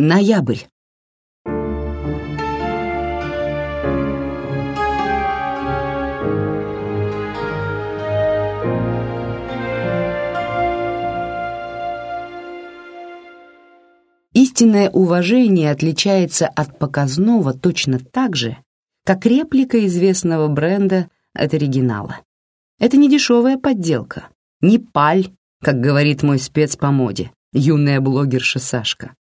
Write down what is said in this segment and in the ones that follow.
Ноябрь. Истинное уважение отличается от показного точно так же, как реплика известного бренда от оригинала. Это не дешевая подделка, не паль, как говорит мой спец по моде, юная блогерша Сашка,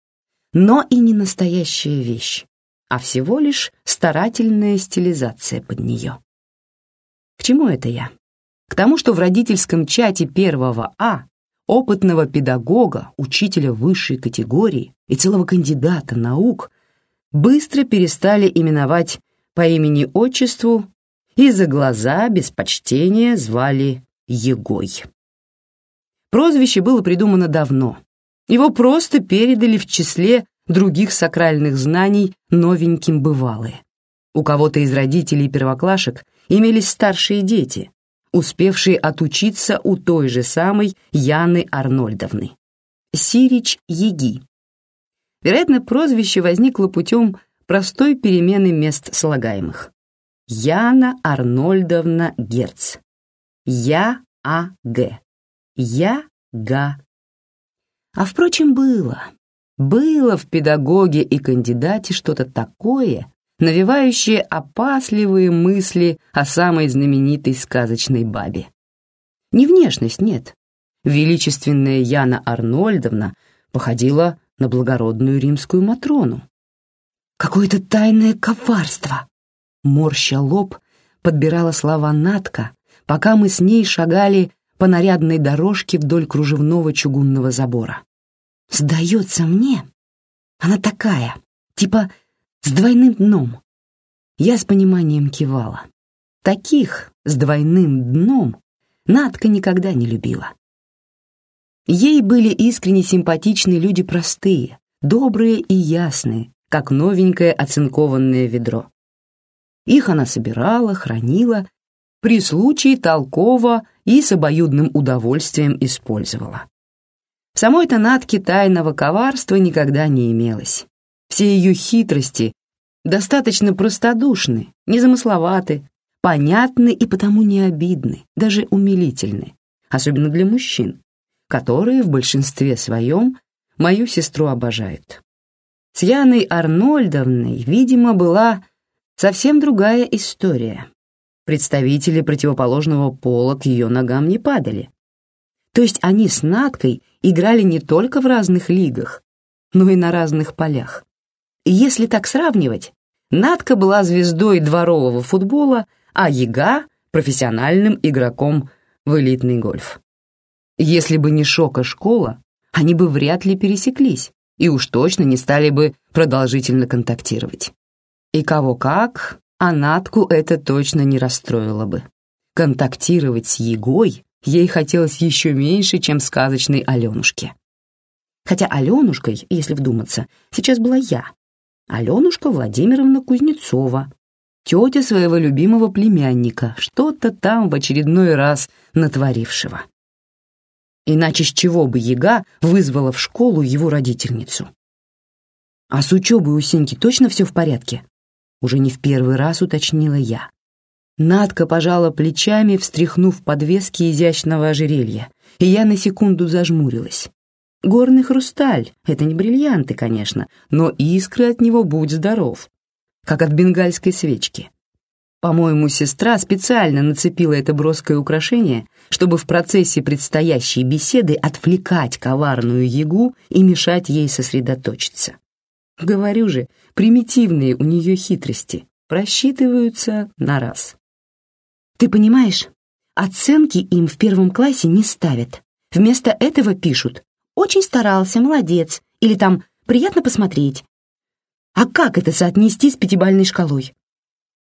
но и не настоящая вещь, а всего лишь старательная стилизация под нее. К чему это я? К тому, что в родительском чате первого А опытного педагога, учителя высшей категории и целого кандидата наук быстро перестали именовать по имени-отчеству и за глаза без почтения звали Егой. Прозвище было придумано давно. Его просто передали в числе других сакральных знаний новеньким бывалые. У кого-то из родителей первоклашек имелись старшие дети, успевшие отучиться у той же самой Яны Арнольдовны. Сирич Еги. Вероятно, прозвище возникло путем простой перемены мест слагаемых. Яна Арнольдовна Герц. Я А Г. Я Га. А впрочем, было. Было в педагоге и кандидате что-то такое, навевающее опасливые мысли о самой знаменитой сказочной бабе. Не внешность, нет. Величественная Яна Арнольдовна походила на благородную римскую Матрону. Какое-то тайное коварство. Морща лоб, подбирала слова Натка, пока мы с ней шагали по нарядной дорожке вдоль кружевного чугунного забора. Сдается мне, она такая, типа с двойным дном. Я с пониманием кивала. Таких с двойным дном Надка никогда не любила. Ей были искренне симпатичны люди простые, добрые и ясные, как новенькое оцинкованное ведро. Их она собирала, хранила, при случае толково и с обоюдным удовольствием использовала. В самой-то Натке тайного коварства никогда не имелось. Все ее хитрости достаточно простодушны, незамысловаты, понятны и потому не обидны, даже умилительны, особенно для мужчин, которые в большинстве своем мою сестру обожают. С Яной Арнольдовной, видимо, была совсем другая история. Представители противоположного пола к ее ногам не падали. То есть они с Надкой играли не только в разных лигах, но и на разных полях. Если так сравнивать, Надка была звездой дворового футбола, а Яга — профессиональным игроком в элитный гольф. Если бы не шока школа, они бы вряд ли пересеклись и уж точно не стали бы продолжительно контактировать. И кого как, а Натку это точно не расстроило бы. Контактировать с Егой ей хотелось еще меньше, чем сказочной Аленушке. Хотя Аленушкой, если вдуматься, сейчас была я. Аленушка Владимировна Кузнецова, тетя своего любимого племянника, что-то там в очередной раз натворившего. Иначе с чего бы Яга вызвала в школу его родительницу? А с учебой у Сеньки точно все в порядке? Уже не в первый раз уточнила я. Надка пожала плечами, встряхнув подвески изящного ожерелья, и я на секунду зажмурилась. Горный хрусталь — это не бриллианты, конечно, но искры от него будь здоров, как от бенгальской свечки. По-моему, сестра специально нацепила это броское украшение, чтобы в процессе предстоящей беседы отвлекать коварную ягу и мешать ей сосредоточиться. Говорю же, примитивные у нее хитрости просчитываются на раз. Ты понимаешь, оценки им в первом классе не ставят. Вместо этого пишут «очень старался, молодец» или там «приятно посмотреть». А как это соотнести с пятибалльной шкалой?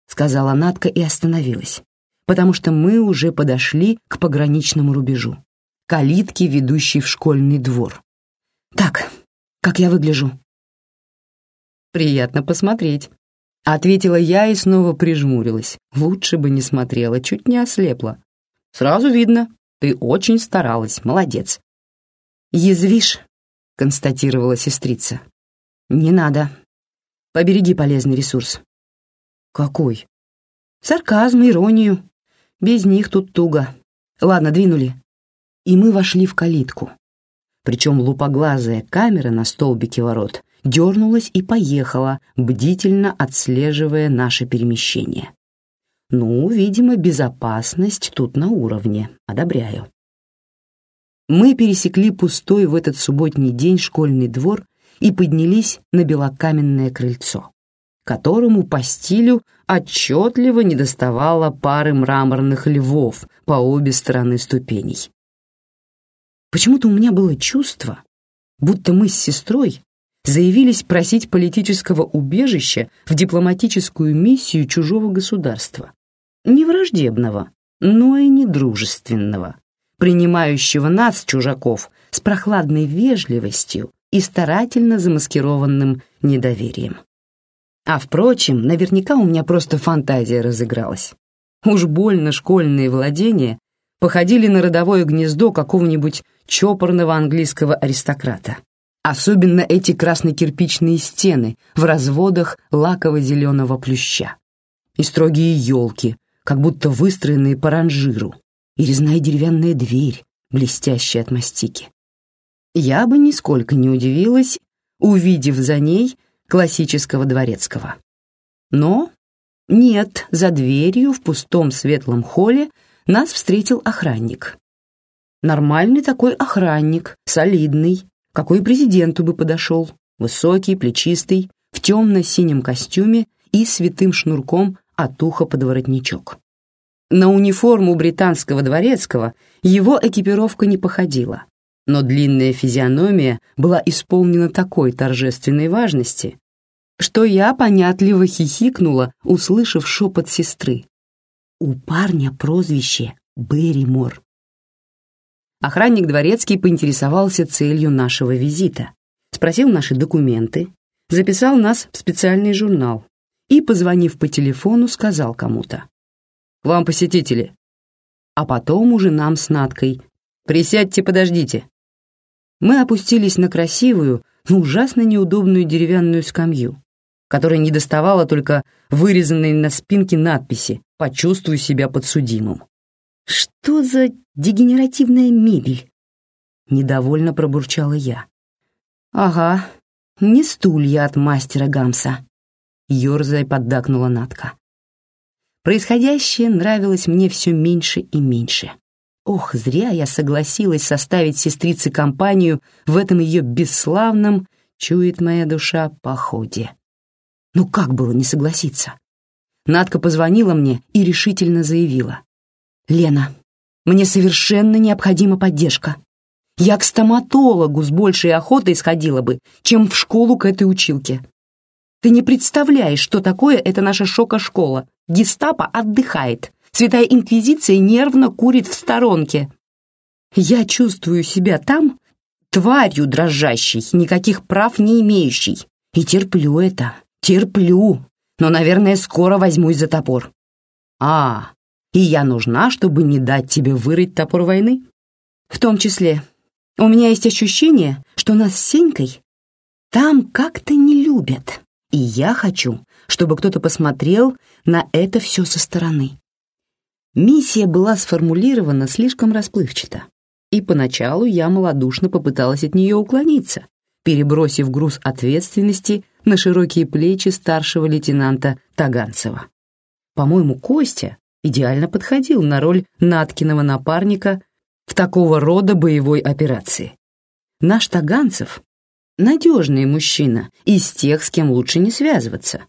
сказала Натка и остановилась, потому что мы уже подошли к пограничному рубежу, калитке, ведущей в школьный двор. Так, как я выгляжу? Приятно посмотреть, ответила я и снова прижмурилась. Лучше бы не смотрела, чуть не ослепла. Сразу видно, ты очень старалась, молодец. Язвишь, констатировала сестрица. «Не надо. Побереги полезный ресурс». «Какой?» «Сарказм, иронию. Без них тут туго. Ладно, двинули». И мы вошли в калитку. Причем лупоглазая камера на столбике ворот дернулась и поехала, бдительно отслеживая наше перемещение. Ну, видимо, безопасность тут на уровне. Одобряю. Мы пересекли пустой в этот субботний день школьный двор и поднялись на белокаменное крыльцо, которому по стилю отчетливо недоставало пары мраморных львов по обе стороны ступеней. Почему-то у меня было чувство, будто мы с сестрой заявились просить политического убежища в дипломатическую миссию чужого государства. Не враждебного, но и не дружественного, принимающего нас, чужаков, с прохладной вежливостью и старательно замаскированным недоверием. А впрочем, наверняка у меня просто фантазия разыгралась. Уж больно школьные владения походили на родовое гнездо какого-нибудь чопорного английского аристократа. Особенно эти красно-кирпичные стены в разводах лаково-зеленого плюща. И строгие елки, как будто выстроенные по ранжиру, и резная деревянная дверь, блестящая от мастики. Я бы нисколько не удивилась, увидев за ней классического дворецкого. Но нет, за дверью в пустом светлом холле нас встретил охранник. Нормальный такой охранник, солидный, какой президенту бы подошел, высокий, плечистый, в темно-синем костюме и святым шнурком от уха под воротничок. На униформу британского дворецкого его экипировка не походила, но длинная физиономия была исполнена такой торжественной важности, что я понятливо хихикнула, услышав шепот сестры. «У парня прозвище Берримор». Охранник дворецкий поинтересовался целью нашего визита, спросил наши документы, записал нас в специальный журнал и, позвонив по телефону, сказал кому-то. «К вам посетители». А потом уже нам с Надкой. «Присядьте, подождите». Мы опустились на красивую, но ужасно неудобную деревянную скамью, которая не доставала только вырезанной на спинке надписи «Почувствуй себя подсудимым». Что за дегенеративная мебель?» Недовольно пробурчала я. «Ага, не стулья от мастера Гамса», — ерзая поддакнула Натка. Происходящее нравилось мне все меньше и меньше. Ох, зря я согласилась составить сестрице компанию в этом ее бесславном, чует моя душа, походе. Ну как было не согласиться? Надка позвонила мне и решительно заявила. «Лена, мне совершенно необходима поддержка. Я к стоматологу с большей охотой сходила бы, чем в школу к этой училке. Ты не представляешь, что такое эта наша шока-школа. Гестапо отдыхает. Святая Инквизиция нервно курит в сторонке. Я чувствую себя там тварью дрожащей, никаких прав не имеющей. И терплю это, терплю. Но, наверное, скоро возьмусь за топор. А, и я нужна, чтобы не дать тебе вырыть топор войны? В том числе. У меня есть ощущение, что нас с Сенькой там как-то не любят. И я хочу, чтобы кто-то посмотрел на это все со стороны. Миссия была сформулирована слишком расплывчато, и поначалу я малодушно попыталась от нее уклониться, перебросив груз ответственности на широкие плечи старшего лейтенанта Таганцева. По-моему, Костя идеально подходил на роль Наткиного напарника в такого рода боевой операции. Наш Таганцев — надежный мужчина, из тех, с кем лучше не связываться,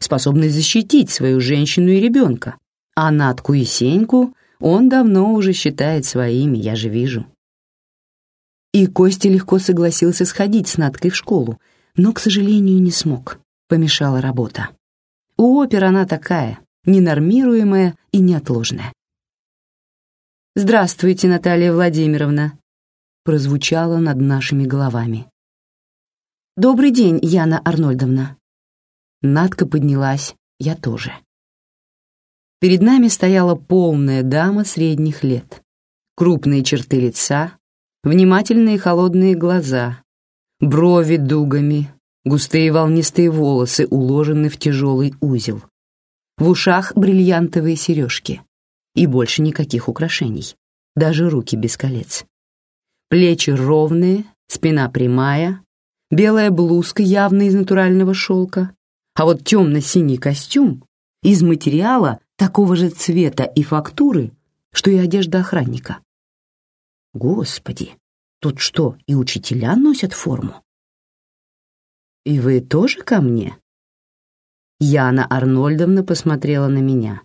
способный защитить свою женщину и ребенка, а Натку и Сеньку он давно уже считает своими, я же вижу. И Костя легко согласился сходить с Наткой в школу, но, к сожалению, не смог. Помешала работа. У опер она такая, ненормируемое и неотложное. «Здравствуйте, Наталья Владимировна», — прозвучало над нашими головами. «Добрый день, Яна Арнольдовна». Надка поднялась, я тоже. Перед нами стояла полная дама средних лет. Крупные черты лица, внимательные холодные глаза, брови дугами, Густые волнистые волосы уложены в тяжелый узел. В ушах бриллиантовые сережки. И больше никаких украшений. Даже руки без колец. Плечи ровные, спина прямая, белая блузка явно из натурального шелка, а вот темно-синий костюм из материала такого же цвета и фактуры, что и одежда охранника. Господи, тут что, и учителя носят форму? И вы тоже ко мне? Яна Арнольдовна посмотрела на меня.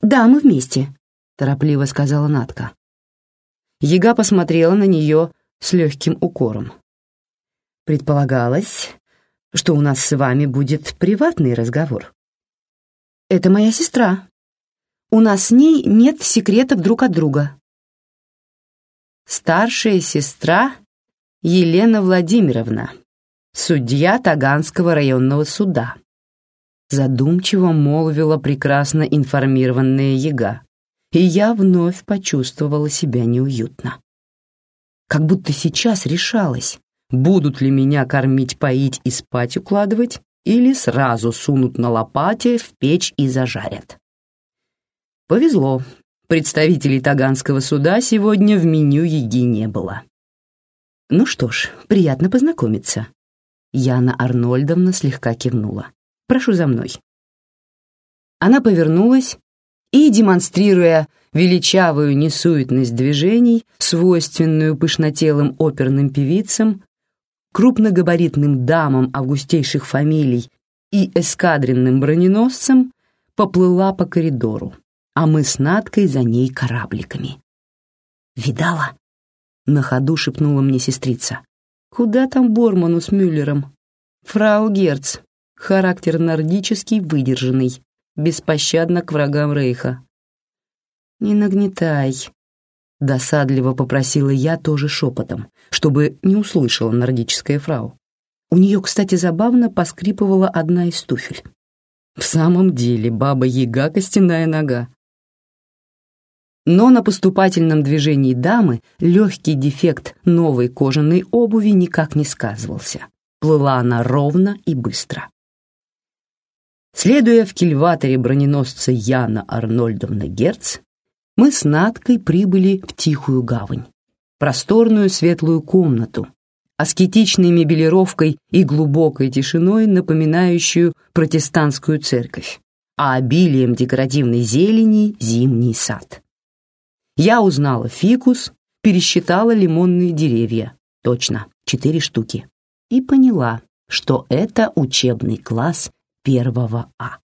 Да, мы вместе, торопливо сказала Натка. Ега посмотрела на нее с легким укором. Предполагалось, что у нас с вами будет приватный разговор. Это моя сестра, у нас с ней нет секретов друг от друга. Старшая сестра Елена Владимировна, судья Таганского районного суда. Задумчиво молвила прекрасно информированная яга, и я вновь почувствовала себя неуютно. Как будто сейчас решалась, будут ли меня кормить, поить и спать укладывать, или сразу сунут на лопате в печь и зажарят. Повезло. Представителей Таганского суда сегодня в меню еги не было. Ну что ж, приятно познакомиться. Яна Арнольдовна слегка кивнула. Прошу за мной. Она повернулась и, демонстрируя величавую несуетность движений, свойственную пышнотелым оперным певицам, крупногабаритным дамам августейших фамилий и эскадренным броненосцам, поплыла по коридору а мы с Надкой за ней корабликами. «Видала?» — на ходу шепнула мне сестрица. «Куда там Борману с Мюллером?» «Фрау Герц, характер нордический, выдержанный, беспощадно к врагам Рейха». «Не нагнетай», — досадливо попросила я тоже шепотом, чтобы не услышала нордическая фрау. У нее, кстати, забавно поскрипывала одна из туфель. В самом деле, баба-яга костяная нога. Но на поступательном движении дамы легкий дефект новой кожаной обуви никак не сказывался. Плыла она ровно и быстро. Следуя в кильваторе броненосца Яна Арнольдовна Герц, мы с Надкой прибыли в тихую гавань, просторную светлую комнату, аскетичной мебелировкой и глубокой тишиной, напоминающую протестантскую церковь, а обилием декоративной зелени — зимний сад. Я узнала фикус, пересчитала лимонные деревья. Точно, четыре штуки. И поняла, что это учебный класс первого А.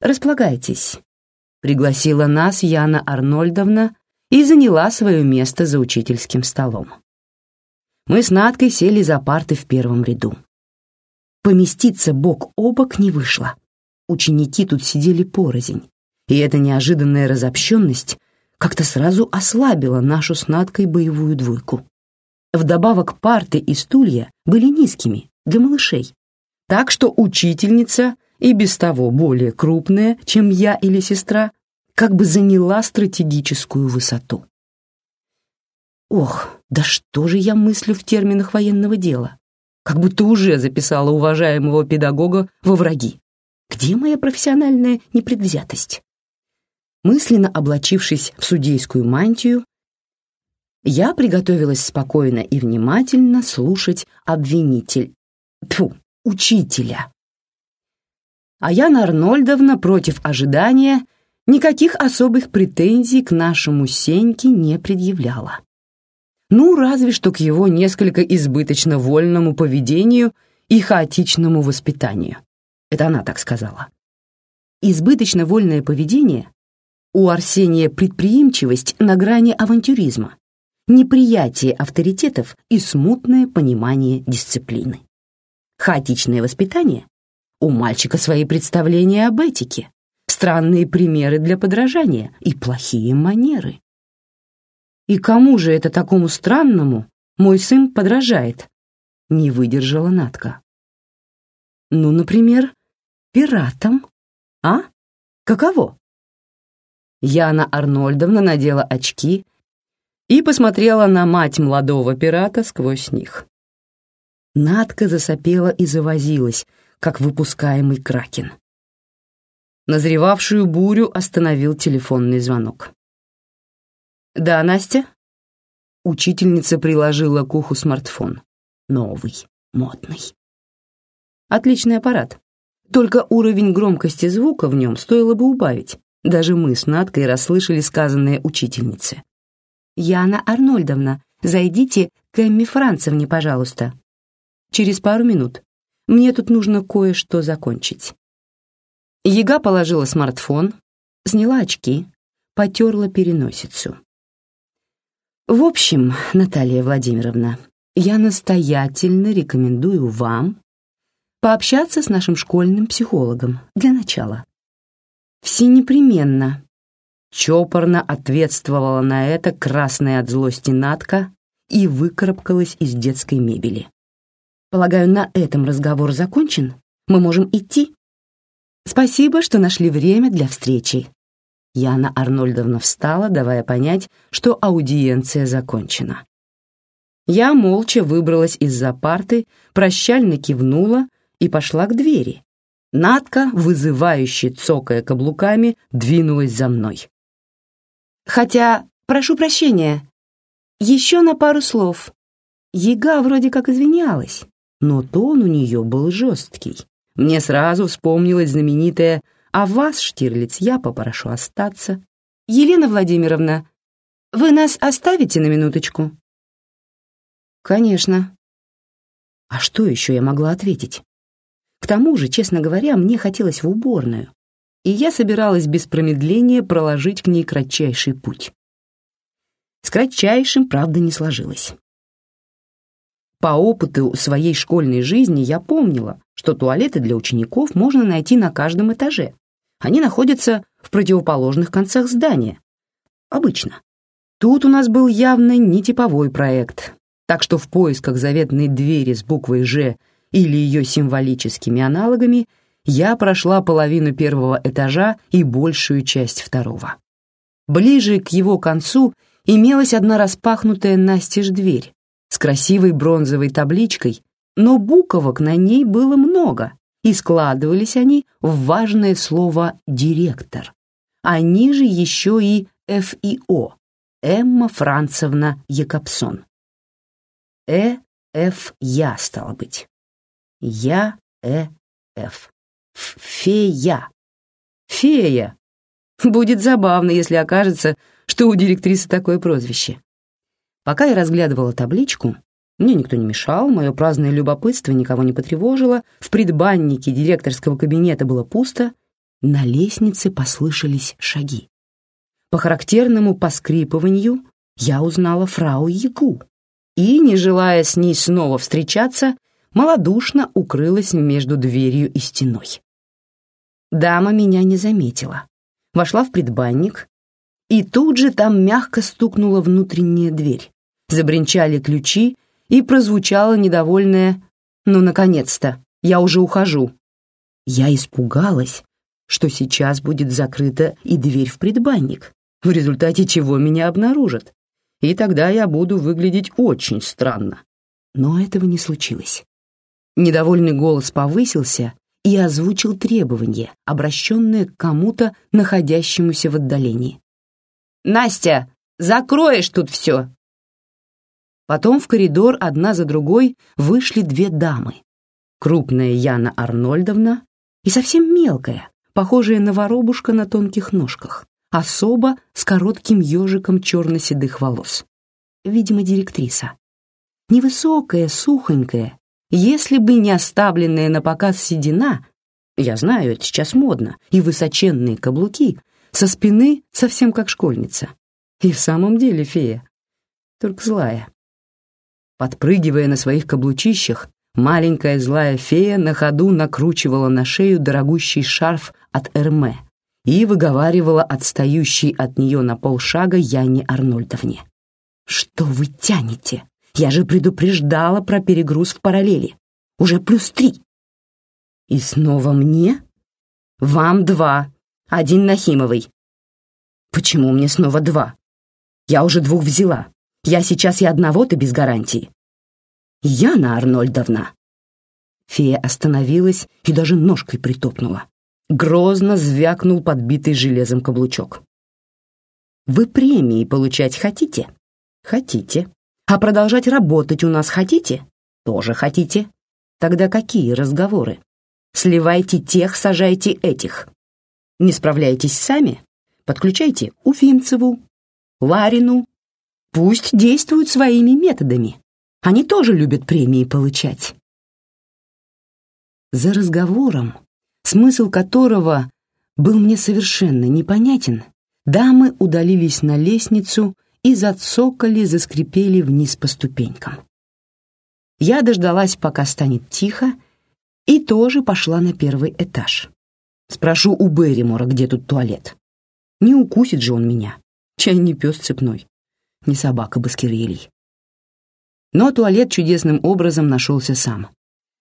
«Располагайтесь», — пригласила нас Яна Арнольдовна и заняла свое место за учительским столом. Мы с Надкой сели за парты в первом ряду. Поместиться бок о бок не вышло. Ученики тут сидели порознь, и эта неожиданная разобщенность как-то сразу ослабила нашу с Надкой боевую двойку. Вдобавок парты и стулья были низкими, для малышей. Так что учительница, и без того более крупная, чем я или сестра, как бы заняла стратегическую высоту. Ох, да что же я мыслю в терминах военного дела? Как будто уже записала уважаемого педагога во враги. Где моя профессиональная непредвзятость? Мысленно облачившись в судейскую мантию, я приготовилась спокойно и внимательно слушать обвинитель, тьфу, учителя. А Яна Арнольдовна против ожидания никаких особых претензий к нашему Сеньке не предъявляла. Ну, разве что к его несколько избыточно вольному поведению и хаотичному воспитанию. Это она так сказала. Избыточно вольное поведение у Арсения предприимчивость на грани авантюризма, неприятие авторитетов и смутное понимание дисциплины. Хаотичное воспитание у мальчика свои представления об этике, странные примеры для подражания и плохие манеры. И кому же это такому странному мой сын подражает? Не выдержала Натка. Ну, например, пиратам. А? Каково? Яна Арнольдовна надела очки и посмотрела на мать молодого пирата сквозь них. Надка засопела и завозилась, как выпускаемый кракен. Назревавшую бурю остановил телефонный звонок. «Да, Настя?» Учительница приложила к уху смартфон. Новый, модный. Отличный аппарат. Только уровень громкости звука в нем стоило бы убавить. Даже мы с Надкой расслышали сказанное учительнице. «Яна Арнольдовна, зайдите к Эмми Францевне, пожалуйста». «Через пару минут. Мне тут нужно кое-что закончить». Ега положила смартфон, сняла очки, потерла переносицу. «В общем, Наталья Владимировна, я настоятельно рекомендую вам пообщаться с нашим школьным психологом для начала. Все непременно. Чопорно ответствовала на это красная от злости Натка и выкарабкалась из детской мебели. Полагаю, на этом разговор закончен? Мы можем идти? Спасибо, что нашли время для встречи. Яна Арнольдовна встала, давая понять, что аудиенция закончена. Я молча выбралась из-за парты, прощально кивнула и пошла к двери. Надка, вызывающе цокая каблуками, двинулась за мной. «Хотя, прошу прощения, еще на пару слов. Ега вроде как извинялась, но тон у нее был жесткий. Мне сразу вспомнилась знаменитая «А вас, Штирлиц, я попрошу остаться». «Елена Владимировна, вы нас оставите на минуточку?» «Конечно». А что еще я могла ответить? К тому же, честно говоря, мне хотелось в уборную, и я собиралась без промедления проложить к ней кратчайший путь. С кратчайшим, правда, не сложилось. По опыту своей школьной жизни я помнила, что туалеты для учеников можно найти на каждом этаже. Они находятся в противоположных концах здания. Обычно. Тут у нас был явно нетиповой проект, так что в поисках заветной двери с буквой «Ж» или ее символическими аналогами, я прошла половину первого этажа и большую часть второго. Ближе к его концу имелась одна распахнутая настежь дверь с красивой бронзовой табличкой, но буквок на ней было много, и складывались они в важное слово «директор», а ниже еще и ФИО — Эмма Францевна Якобсон. Э, Я, стало быть. Я, Э. Фея. Фея. Будет забавно, если окажется, что у директрисы такое прозвище. Пока я разглядывала табличку, мне никто не мешал, мое праздное любопытство никого не потревожило, в предбаннике директорского кабинета было пусто, на лестнице послышались шаги. По характерному поскрипыванию я узнала фрау Ягу и, не желая с ней снова встречаться, малодушно укрылась между дверью и стеной. Дама меня не заметила. Вошла в предбанник, и тут же там мягко стукнула внутренняя дверь. Забринчали ключи, и прозвучало недовольное «Ну, наконец-то! Я уже ухожу!» Я испугалась, что сейчас будет закрыта и дверь в предбанник, в результате чего меня обнаружат, и тогда я буду выглядеть очень странно. Но этого не случилось. Недовольный голос повысился и озвучил требование, обращенное к кому-то, находящемуся в отдалении. «Настя, закроешь тут все!» Потом в коридор одна за другой вышли две дамы. Крупная Яна Арнольдовна и совсем мелкая, похожая на воробушка на тонких ножках, особо с коротким ежиком черно-седых волос. Видимо, директриса. Невысокая, сухонькая, если бы не оставленная на показ седина, я знаю, это сейчас модно, и высоченные каблуки, со спины совсем как школьница. И в самом деле фея, только злая. Подпрыгивая на своих каблучищах, маленькая злая фея на ходу накручивала на шею дорогущий шарф от Эрме и выговаривала отстающей от нее на полшага Яне Арнольдовне. «Что вы тянете? Я же предупреждала про перегруз в параллели. Уже плюс три. И снова мне? Вам два. Один Нахимовый. Почему мне снова два? Я уже двух взяла. Я сейчас и одного-то без гарантии. Яна Арнольдовна!» Фея остановилась и даже ножкой притопнула. Грозно звякнул подбитый железом каблучок. «Вы премии получать хотите?» «Хотите. А продолжать работать у нас хотите?» «Тоже хотите. Тогда какие разговоры? Сливайте тех, сажайте этих. Не справляетесь сами? Подключайте Уфимцеву, Ларину. Пусть действуют своими методами. Они тоже любят премии получать. За разговором, смысл которого был мне совершенно непонятен, дамы удалились на лестницу и зацокали, заскрипели вниз по ступенькам. Я дождалась, пока станет тихо, и тоже пошла на первый этаж. Спрошу у Берримора, где тут туалет. Не укусит же он меня. Чай не пес цепной, не собака Баскервилей. Но туалет чудесным образом нашелся сам.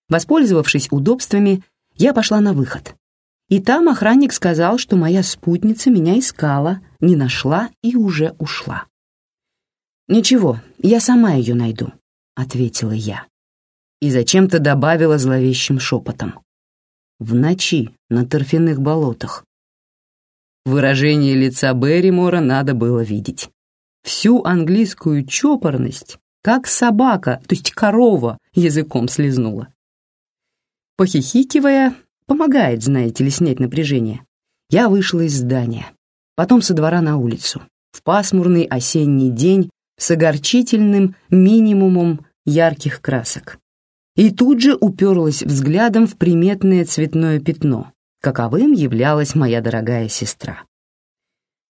Воспользовавшись удобствами, я пошла на выход. И там охранник сказал, что моя спутница меня искала, не нашла и уже ушла. «Ничего, я сама ее найду», — ответила я. И зачем-то добавила зловещим шепотом. «В ночи на торфяных болотах». Выражение лица Берримора надо было видеть. Всю английскую чопорность, как собака, то есть корова, языком слезнула. Похихикивая, помогает, знаете ли, снять напряжение. Я вышла из здания, потом со двора на улицу, в пасмурный осенний день с огорчительным минимумом ярких красок. И тут же уперлась взглядом в приметное цветное пятно, каковым являлась моя дорогая сестра.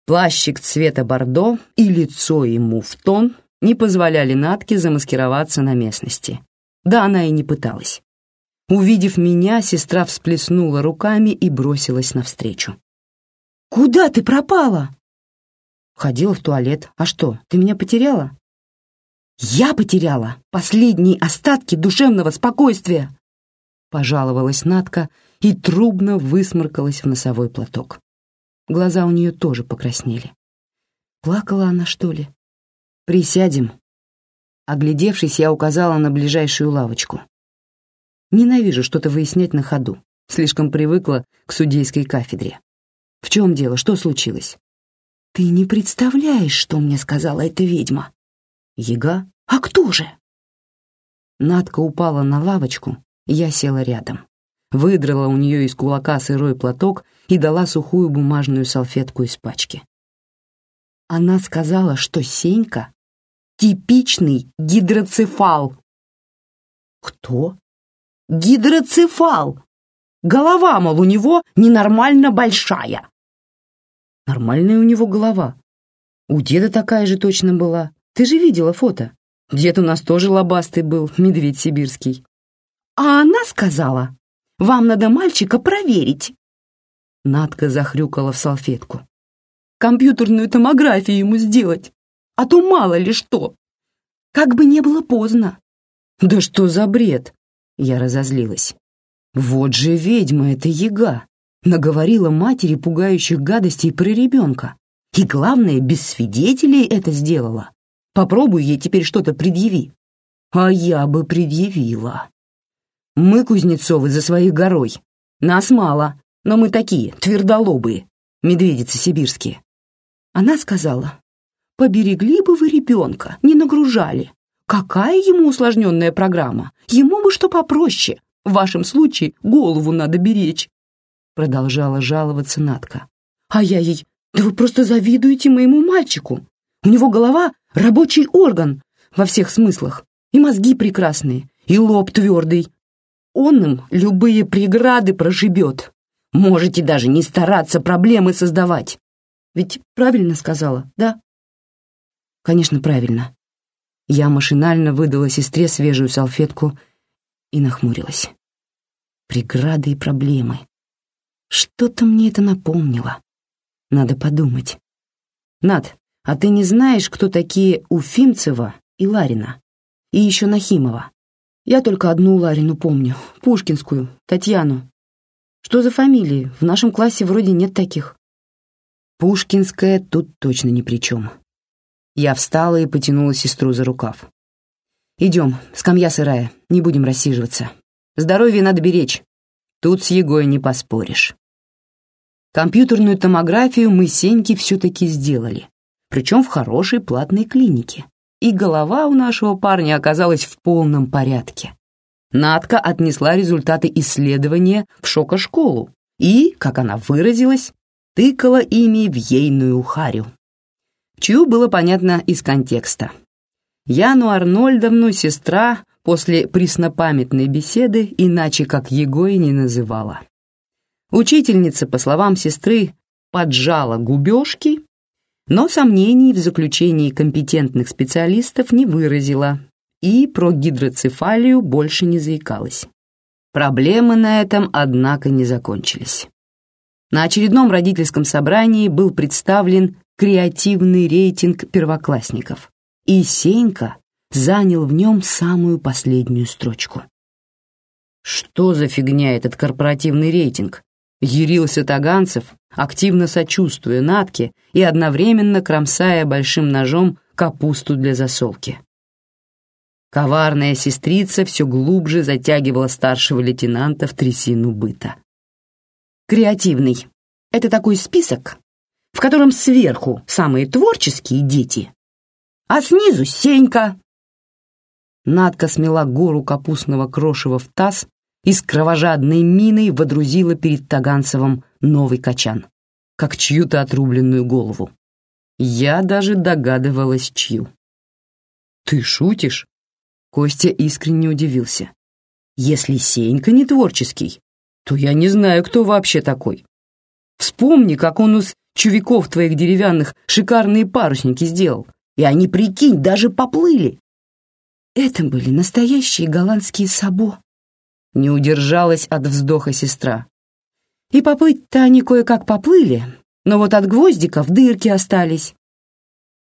Плащик цвета бордо и лицо ему в тон не позволяли Натке замаскироваться на местности. Да она и не пыталась. Увидев меня, сестра всплеснула руками и бросилась навстречу. «Куда ты пропала?» Ходила в туалет. «А что, ты меня потеряла?» «Я потеряла последние остатки душевного спокойствия!» Пожаловалась Натка и трубно высморкалась в носовой платок. Глаза у нее тоже покраснели. Плакала она, что ли? «Присядем». Оглядевшись, я указала на ближайшую лавочку. Ненавижу что-то выяснять на ходу. Слишком привыкла к судейской кафедре. В чем дело? Что случилось? Ты не представляешь, что мне сказала эта ведьма. Ега? А кто же? Надка упала на лавочку, я села рядом. Выдрала у нее из кулака сырой платок и дала сухую бумажную салфетку из пачки. Она сказала, что Сенька — типичный гидроцефал. Кто? Гидроцефал. Голова, мол, у него ненормально большая. Нормальная у него голова. У деда такая же точно была. Ты же видела фото. Дед у нас тоже лобастый был, медведь сибирский. А она сказала, вам надо мальчика проверить. Надка захрюкала в салфетку. Компьютерную томографию ему сделать, а то мало ли что. Как бы не было поздно. Да что за бред? Я разозлилась. Вот же ведьма эта яга. Наговорила матери пугающих гадостей про ребенка. И главное, без свидетелей это сделала. Попробуй ей теперь что-то предъяви. А я бы предъявила. Мы, Кузнецовы, за своей горой. Нас мало, но мы такие, твердолобые, медведицы сибирские. Она сказала, поберегли бы вы ребенка, не нагружали. Какая ему усложненная программа? Ему бы что попроще. В вашем случае голову надо беречь. Продолжала жаловаться Натка. А я ей, да вы просто завидуете моему мальчику. У него голова — рабочий орган во всех смыслах. И мозги прекрасные, и лоб твердый. Он им любые преграды прошибет. Можете даже не стараться проблемы создавать. Ведь правильно сказала, да? Конечно, правильно. Я машинально выдала сестре свежую салфетку и нахмурилась. Преграды и проблемы. Что-то мне это напомнило. Надо подумать. Над, а ты не знаешь, кто такие Уфимцева и Ларина? И еще Нахимова? Я только одну Ларину помню, Пушкинскую, Татьяну. Что за фамилии? В нашем классе вроде нет таких. Пушкинская тут точно ни при чем. Я встала и потянула сестру за рукав. Идем, скамья сырая, не будем рассиживаться. Здоровье надо беречь. Тут с Егой не поспоришь. Компьютерную томографию мы Сеньке все-таки сделали, причем в хорошей платной клинике. И голова у нашего парня оказалась в полном порядке. Надка отнесла результаты исследования в шокошколу и, как она выразилась, тыкала ими в ейную харю. Чью было понятно из контекста. Яну Арнольдовну сестра после преснопамятной беседы иначе как Егой не называла. Учительница, по словам сестры, поджала губежки, но сомнений в заключении компетентных специалистов не выразила и про гидроцефалию больше не заикалась. Проблемы на этом, однако, не закончились. На очередном родительском собрании был представлен креативный рейтинг первоклассников и Сенька занял в нем самую последнюю строчку. «Что за фигня этот корпоративный рейтинг?» — ярился Таганцев, активно сочувствуя Натке и одновременно кромсая большим ножом капусту для засолки. Коварная сестрица все глубже затягивала старшего лейтенанта в трясину быта. «Креативный — это такой список, в котором сверху самые творческие дети, а снизу Сенька. Надка смела гору капустного крошева в таз и с кровожадной миной водрузила перед Таганцевым новый качан, как чью-то отрубленную голову. Я даже догадывалась, чью. «Ты шутишь?» Костя искренне удивился. «Если Сенька не творческий, то я не знаю, кто вообще такой. Вспомни, как он из чувиков твоих деревянных шикарные парусники сделал. И они, прикинь, даже поплыли. Это были настоящие голландские сабо. Не удержалась от вздоха сестра. И поплыть-то они кое-как поплыли, но вот от гвоздиков дырки остались.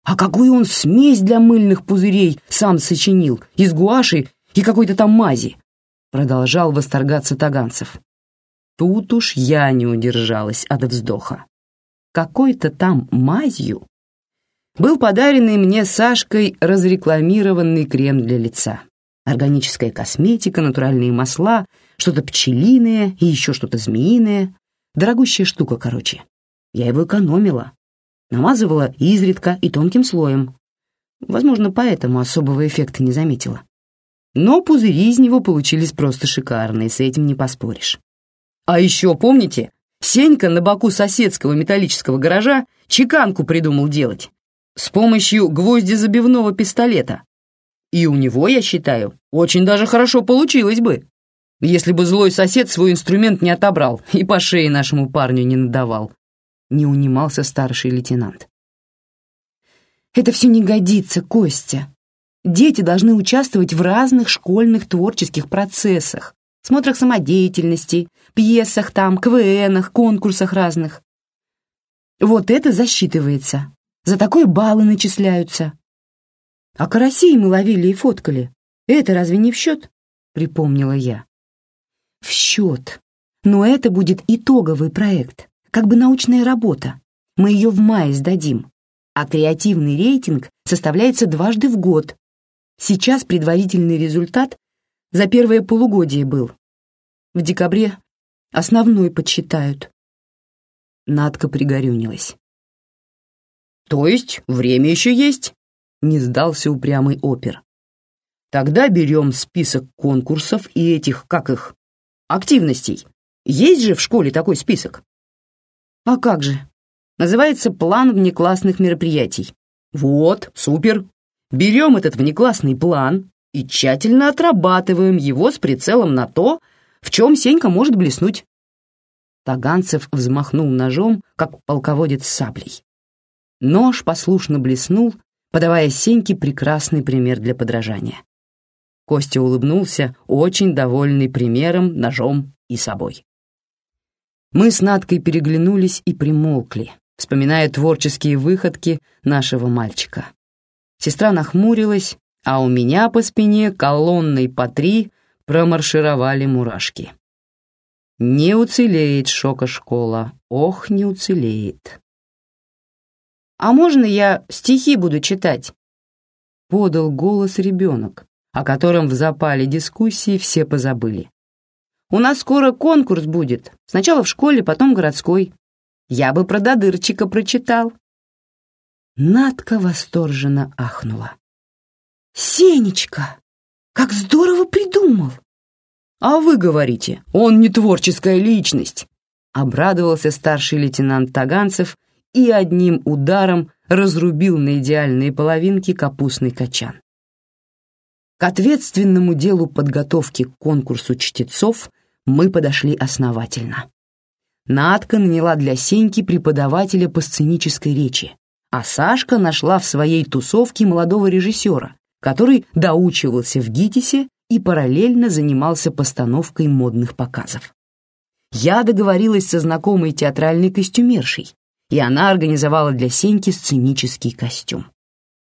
А какую он смесь для мыльных пузырей сам сочинил, из гуаши и какой-то там мази, продолжал восторгаться Таганцев. Тут уж я не удержалась от вздоха. Какой-то там мазью был подаренный мне Сашкой разрекламированный крем для лица. Органическая косметика, натуральные масла, что-то пчелиное и еще что-то змеиное. Дорогущая штука, короче. Я его экономила. Намазывала изредка и тонким слоем. Возможно, поэтому особого эффекта не заметила. Но пузыри из него получились просто шикарные, с этим не поспоришь. А еще, помните, Сенька на боку соседского металлического гаража чеканку придумал делать с помощью гвоздезабивного пистолета. И у него, я считаю, очень даже хорошо получилось бы, если бы злой сосед свой инструмент не отобрал и по шее нашему парню не надавал. Не унимался старший лейтенант. Это все не годится, Костя. Дети должны участвовать в разных школьных творческих процессах, смотрах самодеятельности, пьесах там, КВНах, конкурсах разных. Вот это засчитывается, за такое баллы начисляются. А карасей мы ловили и фоткали. Это разве не в счет? Припомнила я. В счет. Но это будет итоговый проект, как бы научная работа. Мы ее в мае сдадим. А креативный рейтинг составляется дважды в год. Сейчас предварительный результат за первое полугодие был. В декабре основной подсчитают. Надка пригорюнилась. То есть время еще есть? Не сдался упрямый опер. Тогда берем список конкурсов и этих, как их, активностей. Есть же в школе такой список? А как же? Называется план внеклассных мероприятий. Вот, супер. Берем этот внеклассный план и тщательно отрабатываем его с прицелом на то, в чем Сенька может блеснуть. Таганцев взмахнул ножом, как полководец саблей. Нож послушно блеснул, подавая Сеньке прекрасный пример для подражания. Костя улыбнулся, очень довольный примером, ножом и собой. Мы с Надкой переглянулись и примолкли, вспоминая творческие выходки нашего мальчика. Сестра нахмурилась, а у меня по спине колонной по три промаршировали мурашки. Не уцелеет шока-школа, ох, не уцелеет. «А можно я стихи буду читать?» Подал голос ребенок, о котором в запале дискуссии все позабыли. «У нас скоро конкурс будет. Сначала в школе, потом городской. Я бы про Додырчика прочитал». Надка восторженно ахнула. «Сенечка, как здорово придумал!» «А вы говорите, он не творческая личность!» Обрадовался старший лейтенант Таганцев и одним ударом разрубил на идеальные половинки капустный качан. К ответственному делу подготовки к конкурсу чтецов мы подошли основательно. Надка наняла для Сеньки преподавателя по сценической речи, а Сашка нашла в своей тусовке молодого режиссера, который доучивался в ГИТИСе и параллельно занимался постановкой модных показов. Я договорилась со знакомой театральной костюмершей, и она организовала для Сеньки сценический костюм.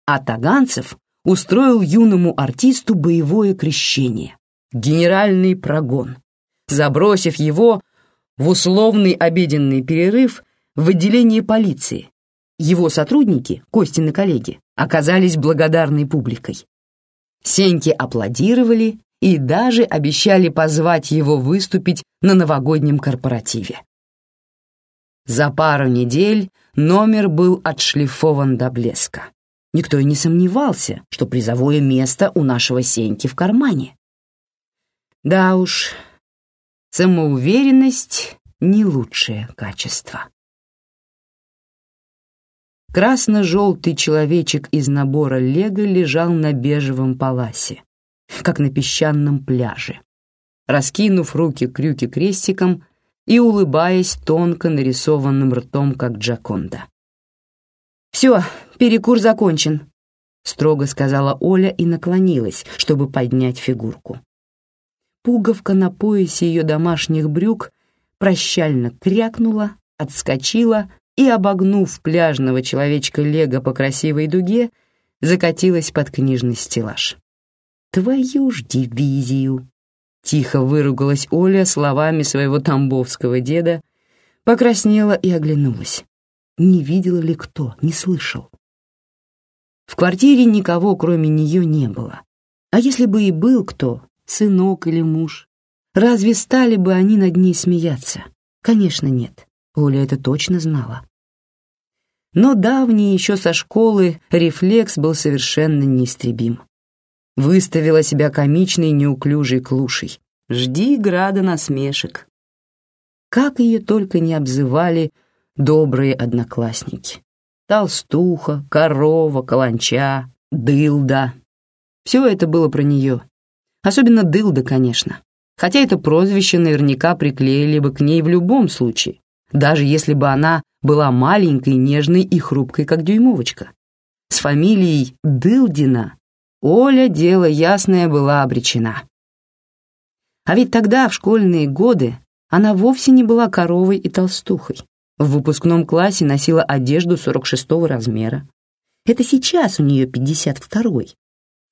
А Таганцев устроил юному артисту боевое крещение, генеральный прогон, забросив его в условный обеденный перерыв в отделение полиции. Его сотрудники, Костины коллеги, оказались благодарной публикой. Сеньки аплодировали и даже обещали позвать его выступить на новогоднем корпоративе. За пару недель номер был отшлифован до блеска. Никто и не сомневался, что призовое место у нашего Сеньки в кармане. Да уж, самоуверенность — не лучшее качество. Красно-желтый человечек из набора лего лежал на бежевом паласе, как на песчаном пляже. Раскинув руки крюки крестиком, и улыбаясь тонко нарисованным ртом, как Джаконда. «Все, перекур закончен», — строго сказала Оля и наклонилась, чтобы поднять фигурку. Пуговка на поясе ее домашних брюк прощально крякнула, отскочила и, обогнув пляжного человечка Лего по красивой дуге, закатилась под книжный стеллаж. «Твою ж дивизию!» Тихо выругалась Оля словами своего тамбовского деда, покраснела и оглянулась. Не видела ли кто, не слышал. В квартире никого, кроме нее, не было. А если бы и был кто, сынок или муж, разве стали бы они над ней смеяться? Конечно, нет. Оля это точно знала. Но давний еще со школы рефлекс был совершенно неистребим выставила себя комичной неуклюжей клушей. Жди града насмешек. Как ее только не обзывали добрые одноклассники. Толстуха, корова, каланча, дылда. Все это было про нее. Особенно дылда, конечно. Хотя это прозвище наверняка приклеили бы к ней в любом случае, даже если бы она была маленькой, нежной и хрупкой, как дюймовочка. С фамилией Дылдина Оля, дело ясное, была обречена. А ведь тогда, в школьные годы, она вовсе не была коровой и толстухой. В выпускном классе носила одежду 46-го размера. Это сейчас у нее 52-й,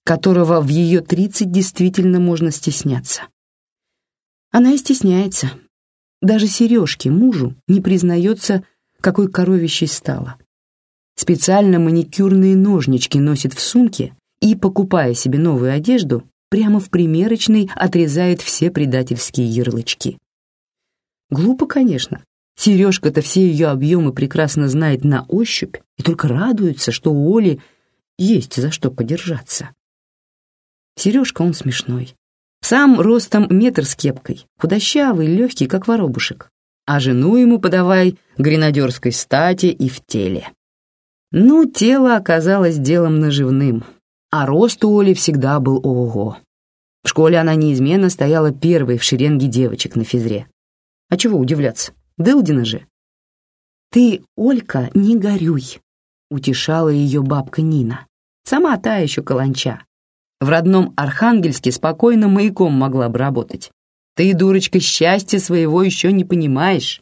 которого в ее 30 действительно можно стесняться. Она и стесняется. Даже сережки мужу не признается, какой коровищей стала. Специально маникюрные ножнички носит в сумке и, покупая себе новую одежду, прямо в примерочной отрезает все предательские ярлычки. Глупо, конечно. Сережка-то все ее объемы прекрасно знает на ощупь и только радуется, что у Оли есть за что подержаться. Сережка он смешной. Сам ростом метр с кепкой, худощавый, легкий, как воробушек. А жену ему подавай гренадерской стати и в теле. Ну, тело оказалось делом наживным — а рост у Оли всегда был ого. В школе она неизменно стояла первой в шеренге девочек на физре. А чего удивляться, Дылдина же. «Ты, Олька, не горюй», — утешала ее бабка Нина. Сама та еще каланча. В родном Архангельске спокойно маяком могла бы работать. Ты, дурочка, счастья своего еще не понимаешь.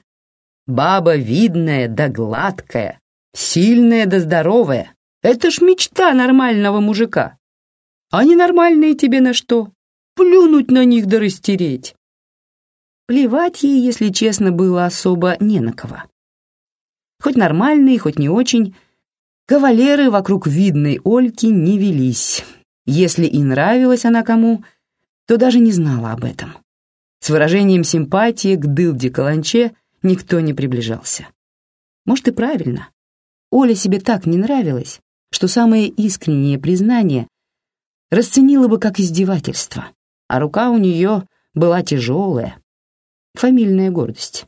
Баба видная да гладкая, сильная да здоровая, это ж мечта нормального мужика. А ненормальные тебе на что? Плюнуть на них да растереть. Плевать ей, если честно, было особо не на кого. Хоть нормальные, хоть не очень, кавалеры вокруг видной Ольки не велись. Если и нравилась она кому, то даже не знала об этом. С выражением симпатии к Дылде Каланче никто не приближался. Может, и правильно. Оля себе так не нравилась, что самое искреннее признание расценила бы как издевательство, а рука у нее была тяжелая. Фамильная гордость.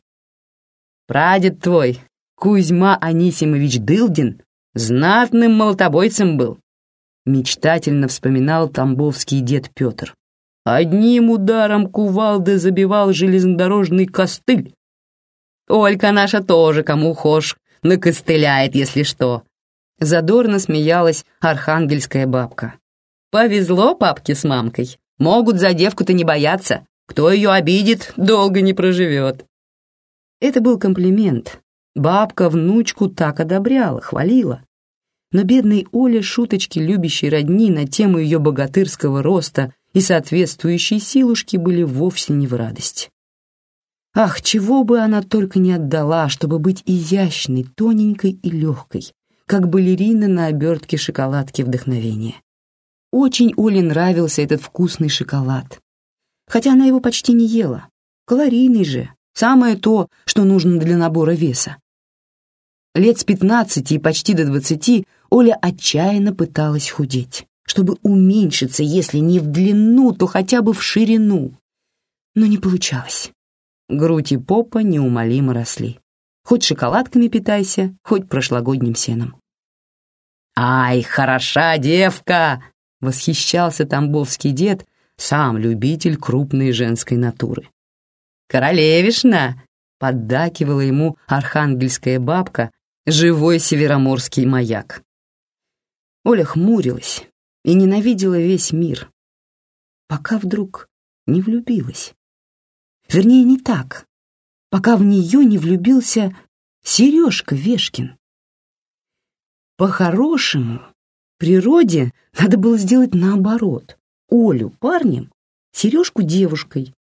Прадед твой, Кузьма Анисимович Дылдин, знатным молотобойцем был. Мечтательно вспоминал тамбовский дед Петр. Одним ударом кувалды забивал железнодорожный костыль. Олька наша тоже, кому хошь, накостыляет, если что. Задорно смеялась архангельская бабка. Повезло папке с мамкой. Могут за девку-то не бояться. Кто ее обидит, долго не проживет. Это был комплимент. Бабка внучку так одобряла, хвалила. Но бедной Оле шуточки любящей родни на тему ее богатырского роста и соответствующей силушки были вовсе не в радость. Ах, чего бы она только не отдала, чтобы быть изящной, тоненькой и легкой, как балерина на обертке шоколадки вдохновения. Очень Оле нравился этот вкусный шоколад. Хотя она его почти не ела. Калорийный же, самое то, что нужно для набора веса. Лет с пятнадцати и почти до двадцати Оля отчаянно пыталась худеть, чтобы уменьшиться, если не в длину, то хотя бы в ширину. Но не получалось. Грудь и попа неумолимо росли. Хоть шоколадками питайся, хоть прошлогодним сеном. «Ай, хороша девка!» — восхищался тамбовский дед, сам любитель крупной женской натуры. «Королевишна!» — поддакивала ему архангельская бабка, живой североморский маяк. Оля хмурилась и ненавидела весь мир, пока вдруг не влюбилась. Вернее, не так, пока в нее не влюбился Сережка Вешкин. По-хорошему, природе надо было сделать наоборот. Олю парнем, Сережку девушкой.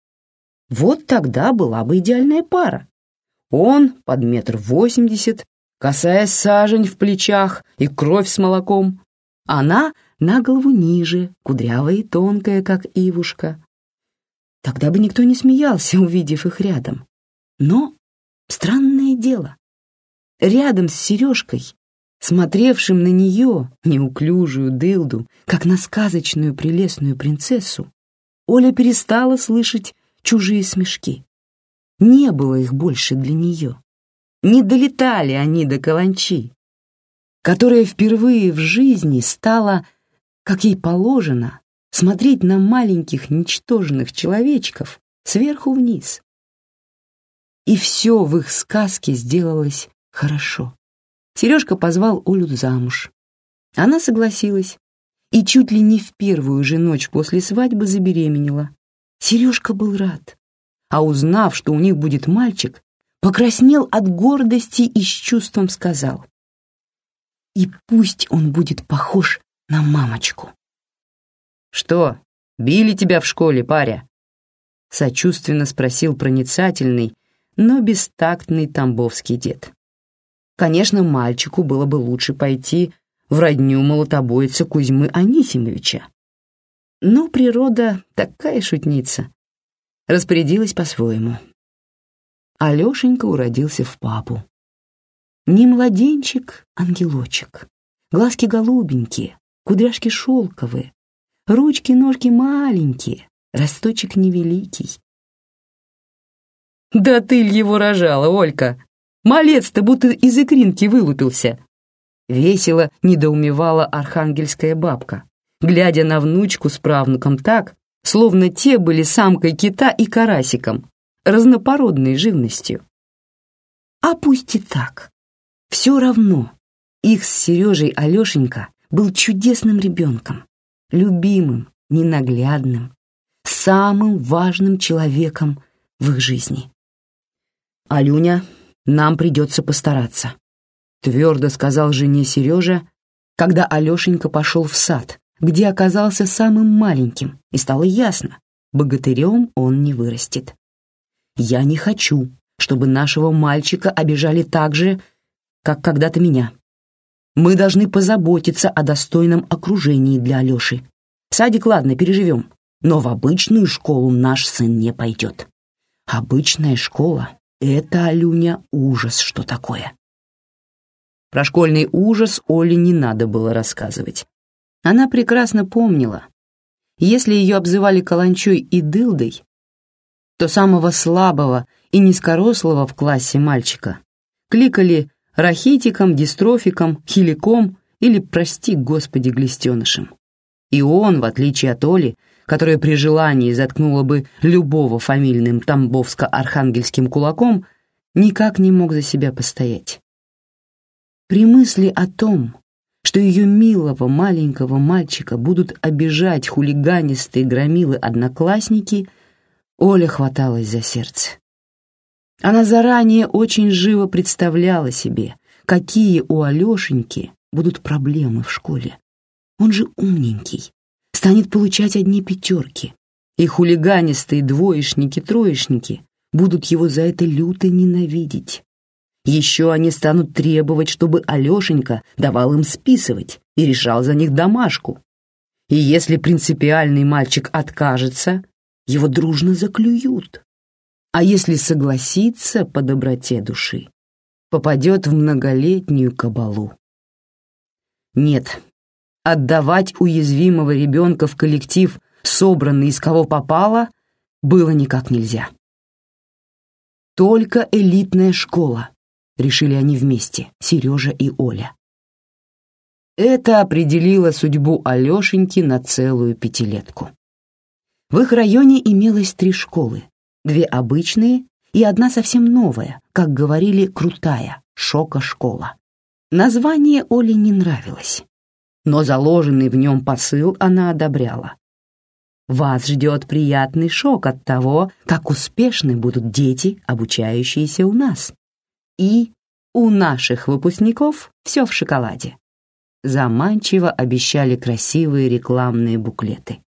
Вот тогда была бы идеальная пара. Он под метр восемьдесят, косая сажень в плечах и кровь с молоком. Она на голову ниже, кудрявая и тонкая, как ивушка. Тогда бы никто не смеялся, увидев их рядом. Но странное дело. Рядом с Сережкой, смотревшим на нее, неуклюжую дылду, как на сказочную прелестную принцессу, Оля перестала слышать чужие смешки. Не было их больше для нее не долетали они до каланчи, которая впервые в жизни стала, как ей положено, смотреть на маленьких ничтожных человечков сверху вниз. И все в их сказке сделалось хорошо. Сережка позвал Олю замуж. Она согласилась и чуть ли не в первую же ночь после свадьбы забеременела. Сережка был рад, а узнав, что у них будет мальчик, покраснел от гордости и с чувством сказал. «И пусть он будет похож на мамочку». «Что, били тебя в школе, паря?» Сочувственно спросил проницательный, но бестактный тамбовский дед. Конечно, мальчику было бы лучше пойти в родню молотобойца Кузьмы Анисимовича. Но природа такая шутница. Распорядилась по-своему. Алешенька уродился в папу. Не младенчик, ангелочек. Глазки голубенькие, кудряшки шелковые, ручки-ножки маленькие, росточек невеликий. «Да ты ль его рожала, Олька! Малец-то будто из икринки вылупился!» Весело недоумевала архангельская бабка, глядя на внучку с правнуком так, словно те были самкой кита и карасиком, разнопородной живностью. А пусть и так. Все равно их с Сережей Алешенька был чудесным ребенком, любимым, ненаглядным, самым важным человеком в их жизни. «Алюня, нам придется постараться», — твердо сказал жене Сережа, когда Алешенька пошел в сад, где оказался самым маленьким, и стало ясно, богатырем он не вырастет. Я не хочу, чтобы нашего мальчика обижали так же, как когда-то меня. Мы должны позаботиться о достойном окружении для Алёши. Садик, ладно, переживем, но в обычную школу наш сын не пойдет. Обычная школа — это, Алюня, ужас, что такое. Про школьный ужас Оле не надо было рассказывать. Она прекрасно помнила. Если ее обзывали каланчой и дылдой, то самого слабого и низкорослого в классе мальчика кликали рахитиком, дистрофиком, хиликом или, прости господи, глистенышем. И он, в отличие от Оли, которая при желании заткнула бы любого фамильным тамбовско-архангельским кулаком, никак не мог за себя постоять. При мысли о том, что ее милого маленького мальчика будут обижать хулиганистые громилы-одноклассники, Оля хваталась за сердце. Она заранее очень живо представляла себе, какие у Алешеньки будут проблемы в школе. Он же умненький, станет получать одни пятерки, и хулиганистые двоечники-троечники будут его за это люто ненавидеть. Еще они станут требовать, чтобы Алешенька давал им списывать и решал за них домашку. И если принципиальный мальчик откажется, его дружно заклюют. А если согласится по доброте души, попадет в многолетнюю кабалу. Нет, отдавать уязвимого ребенка в коллектив, собранный из кого попало, было никак нельзя. Только элитная школа, решили они вместе, Сережа и Оля. Это определило судьбу Алешеньки на целую пятилетку. В их районе имелось три школы, две обычные и одна совсем новая, как говорили, крутая, шока-школа. Название Оле не нравилось, но заложенный в нем посыл она одобряла. Вас ждет приятный шок от того, как успешны будут дети, обучающиеся у нас. И у наших выпускников все в шоколаде. Заманчиво обещали красивые рекламные буклеты.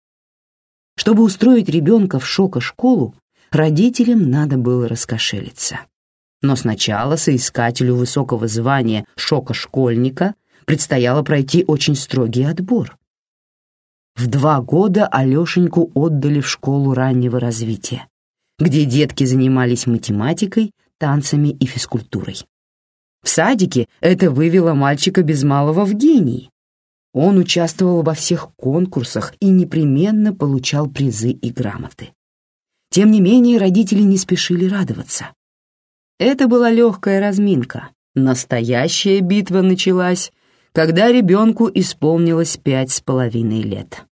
Чтобы устроить ребенка в шока-школу, родителям надо было раскошелиться. Но сначала соискателю высокого звания шока-школьника предстояло пройти очень строгий отбор. В два года Алешеньку отдали в школу раннего развития, где детки занимались математикой, танцами и физкультурой. В садике это вывело мальчика без малого в гений. Он участвовал во всех конкурсах и непременно получал призы и грамоты. Тем не менее, родители не спешили радоваться. Это была легкая разминка. Настоящая битва началась когда ребенку исполнилось пять с половиной лет.